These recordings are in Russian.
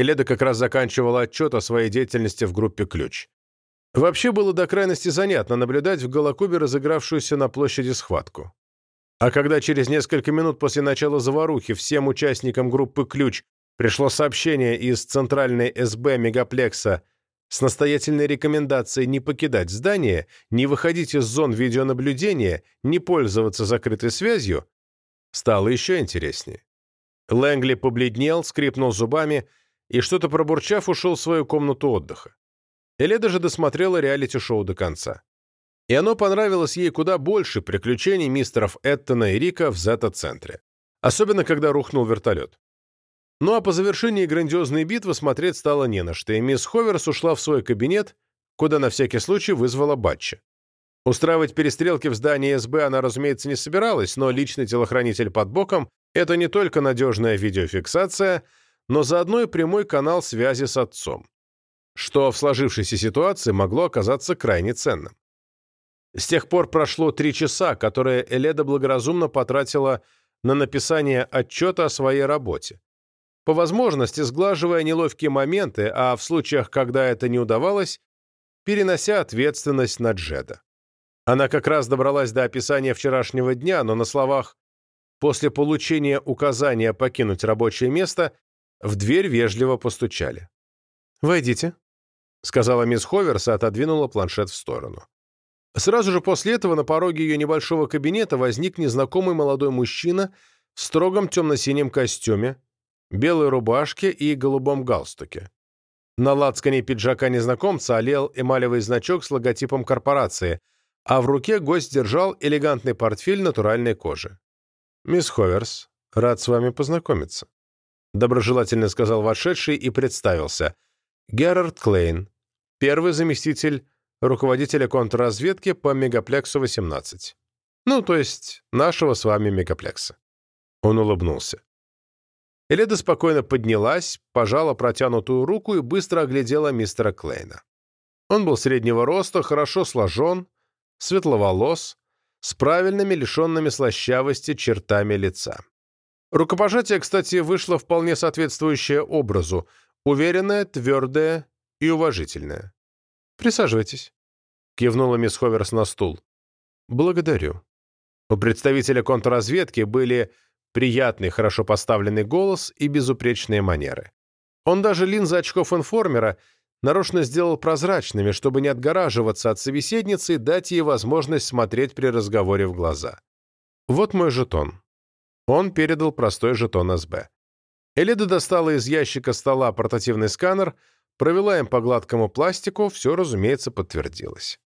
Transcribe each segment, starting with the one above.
Эледа как раз заканчивала отчет о своей деятельности в группе «Ключ». Вообще было до крайности занятно наблюдать в Голокубе разыгравшуюся на площади схватку. А когда через несколько минут после начала заварухи всем участникам группы «Ключ» пришло сообщение из центральной СБ Мегаплекса с настоятельной рекомендацией не покидать здание, не выходить из зон видеонаблюдения, не пользоваться закрытой связью, стало еще интереснее. Лэнгли побледнел, скрипнул зубами и, что-то пробурчав, ушел в свою комнату отдыха. Эледа же досмотрела реалити-шоу до конца. И оно понравилось ей куда больше приключений мистеров Эттона и Рика в Зета-центре. Особенно, когда рухнул вертолет. Ну а по завершении грандиозной битвы смотреть стало не на что, и мисс Ховерс ушла в свой кабинет, куда на всякий случай вызвала Батча. Устраивать перестрелки в здании СБ она, разумеется, не собиралась, но личный телохранитель под боком — это не только надежная видеофиксация, но заодно и прямой канал связи с отцом, что в сложившейся ситуации могло оказаться крайне ценным. С тех пор прошло три часа, которые Эледа благоразумно потратила на написание отчета о своей работе по возможности сглаживая неловкие моменты, а в случаях, когда это не удавалось, перенося ответственность на Джеда. Она как раз добралась до описания вчерашнего дня, но на словах «после получения указания покинуть рабочее место» в дверь вежливо постучали. «Войдите», — сказала мисс Ховерс и отодвинула планшет в сторону. Сразу же после этого на пороге ее небольшого кабинета возник незнакомый молодой мужчина в строгом темно-синем костюме, белой рубашке и голубом галстуке. На лацкане пиджака незнакомца олел эмалевый значок с логотипом корпорации, а в руке гость держал элегантный портфель натуральной кожи. «Мисс Ховерс, рад с вами познакомиться», — доброжелательно сказал вошедший и представился. Герард Клейн, первый заместитель руководителя контрразведки по Мегаплексу-18. Ну, то есть нашего с вами Мегаплекса. Он улыбнулся. Эледа спокойно поднялась, пожала протянутую руку и быстро оглядела мистера Клейна. Он был среднего роста, хорошо сложен, светловолос, с правильными, лишенными слащавости чертами лица. Рукопожатие, кстати, вышло вполне соответствующее образу, уверенное, твердое и уважительное. «Присаживайтесь», — кивнула мисс Ховерс на стул. «Благодарю». У представителя контрразведки были приятный, хорошо поставленный голос и безупречные манеры. Он даже линзы очков информера нарочно сделал прозрачными, чтобы не отгораживаться от собеседницы и дать ей возможность смотреть при разговоре в глаза. «Вот мой жетон». Он передал простой жетон СБ. Элида достала из ящика стола портативный сканер, провела им по гладкому пластику, все, разумеется, подтвердилось.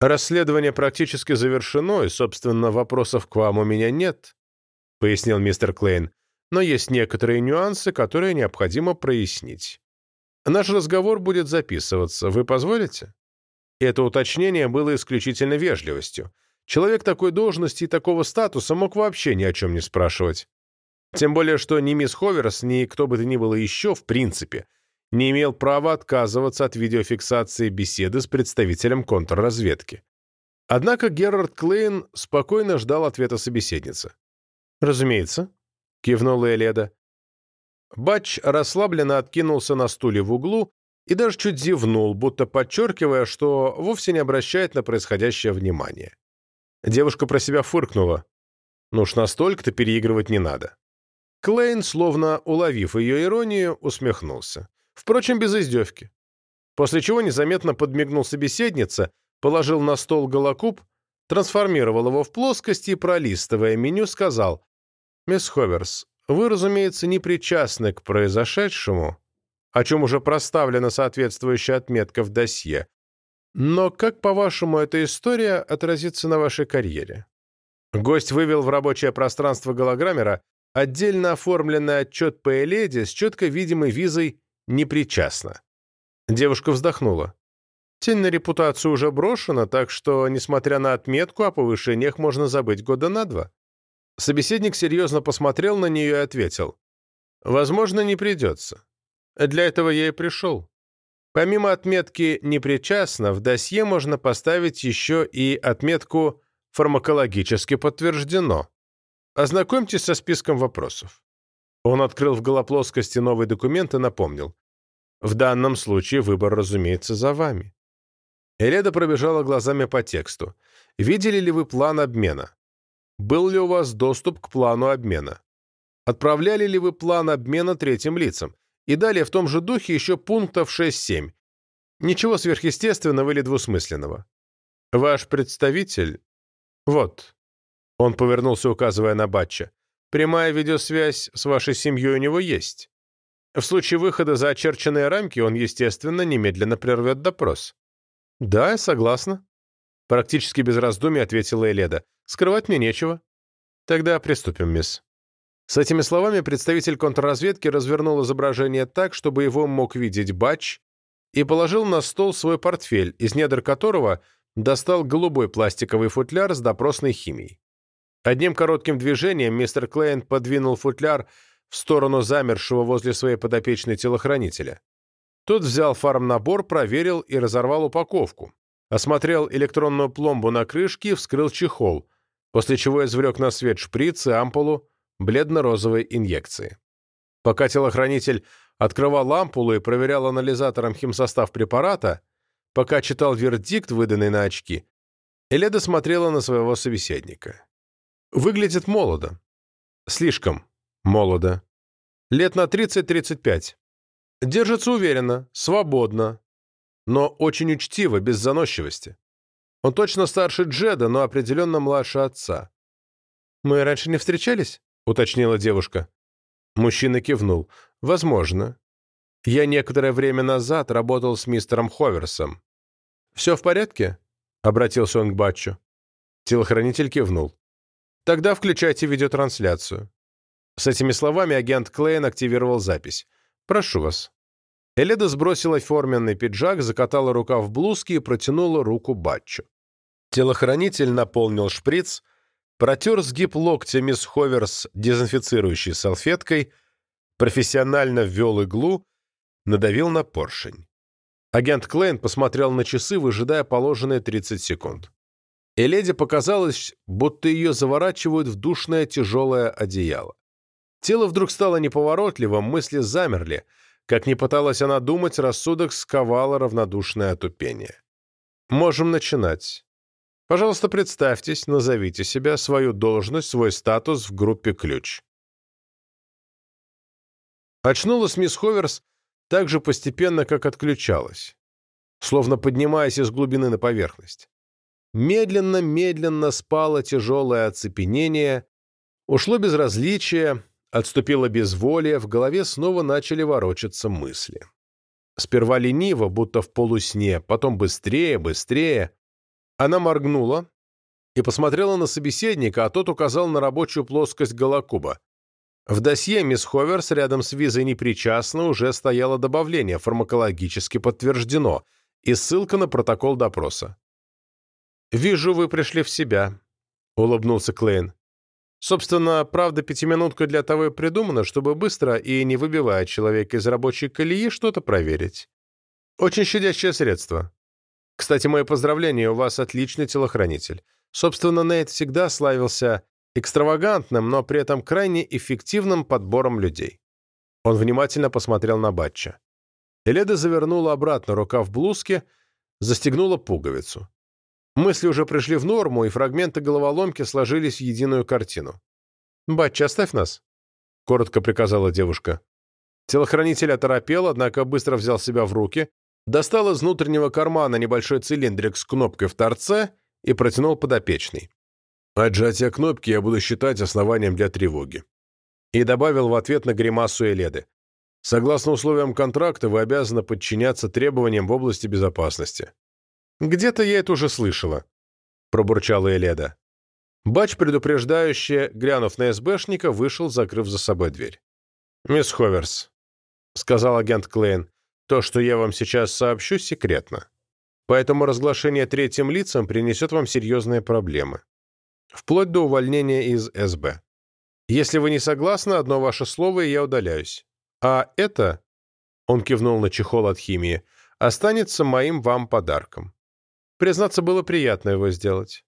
Расследование практически завершено, и, собственно, вопросов к вам у меня нет пояснил мистер Клейн, но есть некоторые нюансы, которые необходимо прояснить. Наш разговор будет записываться. Вы позволите? Это уточнение было исключительно вежливостью. Человек такой должности и такого статуса мог вообще ни о чем не спрашивать. Тем более, что ни мисс Ховерс, ни кто бы то ни было еще, в принципе, не имел права отказываться от видеофиксации беседы с представителем контрразведки. Однако Герард Клейн спокойно ждал ответа собеседницы. «Разумеется», — кивнула Эледа. Батч расслабленно откинулся на стуле в углу и даже чуть зевнул, будто подчеркивая, что вовсе не обращает на происходящее внимание. Девушка про себя фыркнула. Ну уж настолько-то переигрывать не надо. Клейн, словно уловив ее иронию, усмехнулся. Впрочем, без издевки. После чего незаметно подмигнул собеседница, положил на стол голокуб трансформировал его в плоскость и, пролистывая меню, сказал, «Мисс Ховерс, вы, разумеется, не причастны к произошедшему, о чем уже проставлена соответствующая отметка в досье. Но как, по-вашему, эта история отразится на вашей карьере?» Гость вывел в рабочее пространство голограммера отдельно оформленный отчет по Эледе с четко видимой визой «непричастна». Девушка вздохнула. Тень на репутацию уже брошена, так что, несмотря на отметку, о повышениях можно забыть года на два. Собеседник серьезно посмотрел на нее и ответил. «Возможно, не придется. Для этого я и пришел. Помимо отметки «непричастно», в досье можно поставить еще и отметку «фармакологически подтверждено». Ознакомьтесь со списком вопросов». Он открыл в голоплоскости новый документ и напомнил. В данном случае выбор, разумеется, за вами. Эледа пробежала глазами по тексту. Видели ли вы план обмена? Был ли у вас доступ к плану обмена? Отправляли ли вы план обмена третьим лицам? И далее в том же духе еще пунктов 6-7. Ничего сверхъестественного или двусмысленного. Ваш представитель... Вот. Он повернулся, указывая на Батча. Прямая видеосвязь с вашей семьей у него есть. В случае выхода за очерченные рамки он, естественно, немедленно прервет допрос. «Да, я согласна», — практически без раздумий ответила Эледа. «Скрывать мне нечего». «Тогда приступим, мисс». С этими словами представитель контрразведки развернул изображение так, чтобы его мог видеть Батч, и положил на стол свой портфель, из недр которого достал голубой пластиковый футляр с допросной химией. Одним коротким движением мистер Клейн подвинул футляр в сторону замершего возле своей подопечной телохранителя. Тот взял фармнабор, проверил и разорвал упаковку, осмотрел электронную пломбу на крышке и вскрыл чехол, после чего извлек на свет шприц и ампулу бледно-розовой инъекции. Пока телохранитель открывал ампулу и проверял анализатором химсостав препарата, пока читал вердикт, выданный на очки, Эледа смотрела на своего собеседника. Выглядит молодо. Слишком молодо. Лет на 30-35. Держится уверенно, свободно, но очень учтиво, без заносчивости. Он точно старше Джеда, но определенно младше отца. «Мы раньше не встречались?» — уточнила девушка. Мужчина кивнул. «Возможно. Я некоторое время назад работал с мистером Ховерсом. «Все в порядке?» — обратился он к Батчу. Телохранитель кивнул. «Тогда включайте видеотрансляцию». С этими словами агент Клейн активировал запись. «Прошу вас». Эледа сбросила форменный пиджак, закатала рукав блузки и протянула руку Батчу. Телохранитель наполнил шприц, протер сгиб локтя мисс Ховерс дезинфицирующей салфеткой, профессионально ввел иглу, надавил на поршень. Агент Клейн посмотрел на часы, выжидая положенные 30 секунд. И леди показалось, будто ее заворачивают в душное тяжелое одеяло. Тело вдруг стало неповоротливым, мысли замерли. Как ни пыталась она думать, рассудок сковало равнодушное отупение. «Можем начинать. Пожалуйста, представьтесь, назовите себя, свою должность, свой статус в группе «Ключ». Очнулась мисс Ховерс так же постепенно, как отключалась, словно поднимаясь из глубины на поверхность. Медленно-медленно спало тяжелое оцепенение, ушло безразличие, отступило безволие, в голове снова начали ворочаться мысли. Сперва лениво, будто в полусне, потом быстрее, быстрее. Она моргнула и посмотрела на собеседника, а тот указал на рабочую плоскость голокуба. В досье мисс Ховерс рядом с визой непричастно уже стояло добавление, фармакологически подтверждено, и ссылка на протокол допроса. «Вижу, вы пришли в себя», — улыбнулся Клейн. «Собственно, правда, пятиминутка для того и придумана, чтобы быстро и не выбивая человека из рабочей колеи что-то проверить. Очень щадящее средство. Кстати, мои поздравления, у вас отличный телохранитель. Собственно, Нейт всегда славился экстравагантным, но при этом крайне эффективным подбором людей. Он внимательно посмотрел на Батча. Эледа завернула обратно рукав блузки, застегнула пуговицу. Мысли уже пришли в норму, и фрагменты головоломки сложились в единую картину. «Батча, оставь нас», — коротко приказала девушка. Телохранитель оторопел, однако быстро взял себя в руки, достал из внутреннего кармана небольшой цилиндрик с кнопкой в торце и протянул подопечный. Отжатие кнопки я буду считать основанием для тревоги. И добавил в ответ на гримасу Эледы. Согласно условиям контракта, вы обязаны подчиняться требованиям в области безопасности. Где-то я это уже слышала, пробурчала Эледа. Бач, предупреждающе, глянув на СБшника, вышел, закрыв за собой дверь. «Мисс Ховерс», — сказал агент Клейн, — «то, что я вам сейчас сообщу, секретно. Поэтому разглашение третьим лицам принесет вам серьезные проблемы вплоть до увольнения из СБ. Если вы не согласны, одно ваше слово, и я удаляюсь. А это, он кивнул на чехол от химии, останется моим вам подарком. Признаться, было приятно его сделать.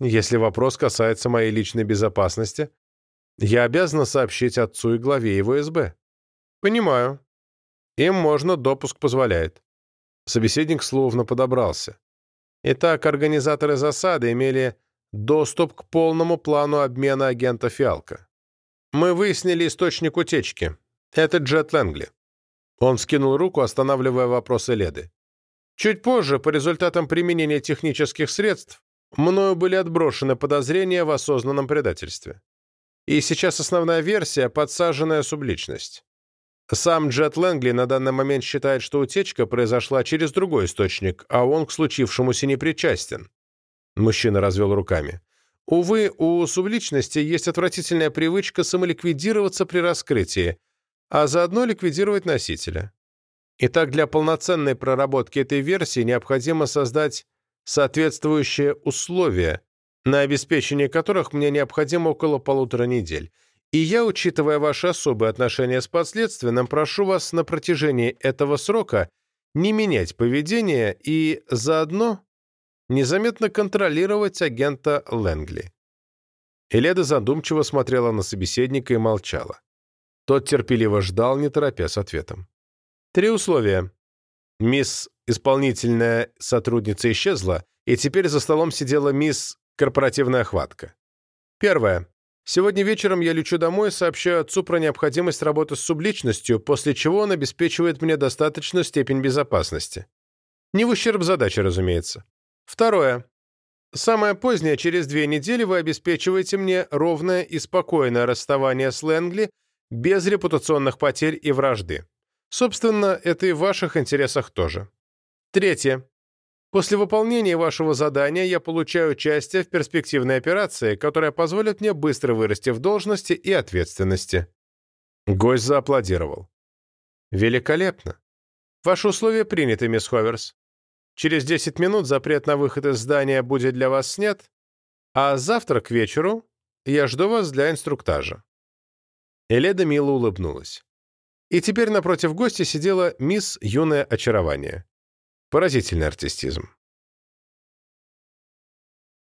Если вопрос касается моей личной безопасности, я обязана сообщить отцу и главе его СБ. Понимаю. Им можно, допуск позволяет. Собеседник словно подобрался. Итак, организаторы засады имели доступ к полному плану обмена агента Фиалка. Мы выяснили источник утечки. Это Джет Лэнгли. Он скинул руку, останавливая вопросы Леды. Чуть позже, по результатам применения технических средств, мною были отброшены подозрения в осознанном предательстве. И сейчас основная версия – подсаженная субличность. Сам Джет Лэнгли на данный момент считает, что утечка произошла через другой источник, а он к случившемуся не причастен. Мужчина развел руками. Увы, у субличности есть отвратительная привычка самоликвидироваться при раскрытии, а заодно ликвидировать носителя. Итак, для полноценной проработки этой версии необходимо создать соответствующие условия, на обеспечение которых мне необходимо около полутора недель. И я, учитывая ваши особые отношения с подследственным, прошу вас на протяжении этого срока не менять поведение и заодно незаметно контролировать агента Лэнгли. Эледа задумчиво смотрела на собеседника и молчала. Тот терпеливо ждал, не торопя с ответом. Три условия. Мисс исполнительная сотрудница исчезла, и теперь за столом сидела мисс корпоративная охватка. Первое. Сегодня вечером я лечу домой и сообщаю отцу про необходимость работы с субличностью, после чего он обеспечивает мне достаточную степень безопасности. Не в ущерб задачи, разумеется. Второе. Самое позднее, через две недели, вы обеспечиваете мне ровное и спокойное расставание с Лэнгли без репутационных потерь и вражды. Собственно, это и в ваших интересах тоже. Третье. После выполнения вашего задания я получаю участие в перспективной операции, которая позволит мне быстро вырасти в должности и ответственности. Гость зааплодировал. Великолепно. Ваши условия приняты, мисс Ховерс. Через 10 минут запрет на выход из здания будет для вас снят, а завтра к вечеру я жду вас для инструктажа. Эледа мило улыбнулась. И теперь напротив гостя сидела мисс Юное Очарование. Поразительный артистизм.